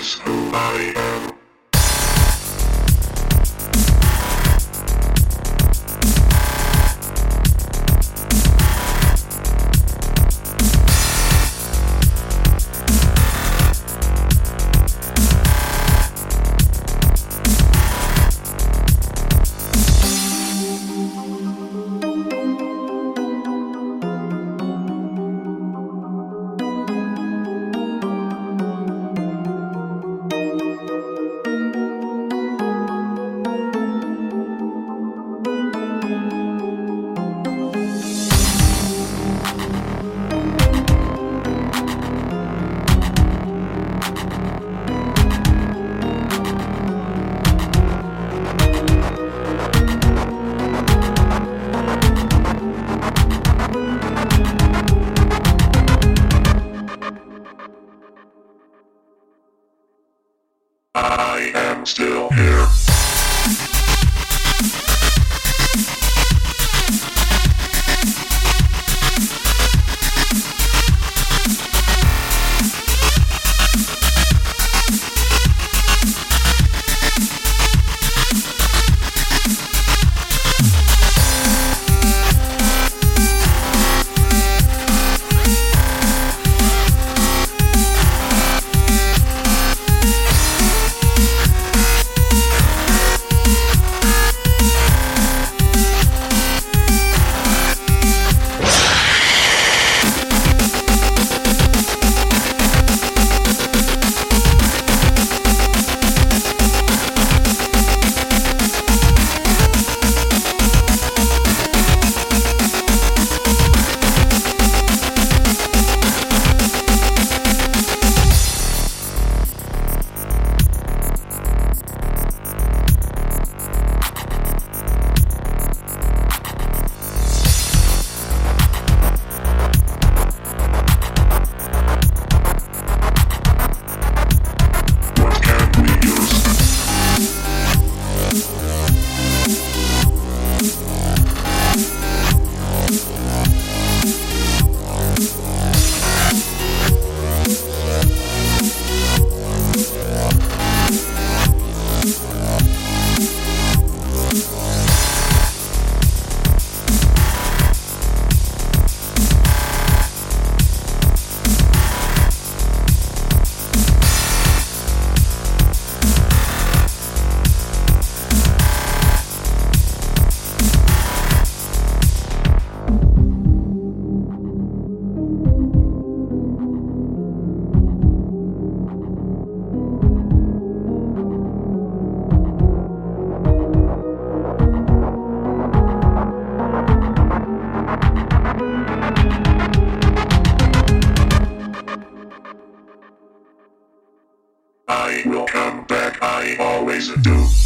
is who I am. I am still here. I will come back, I always do.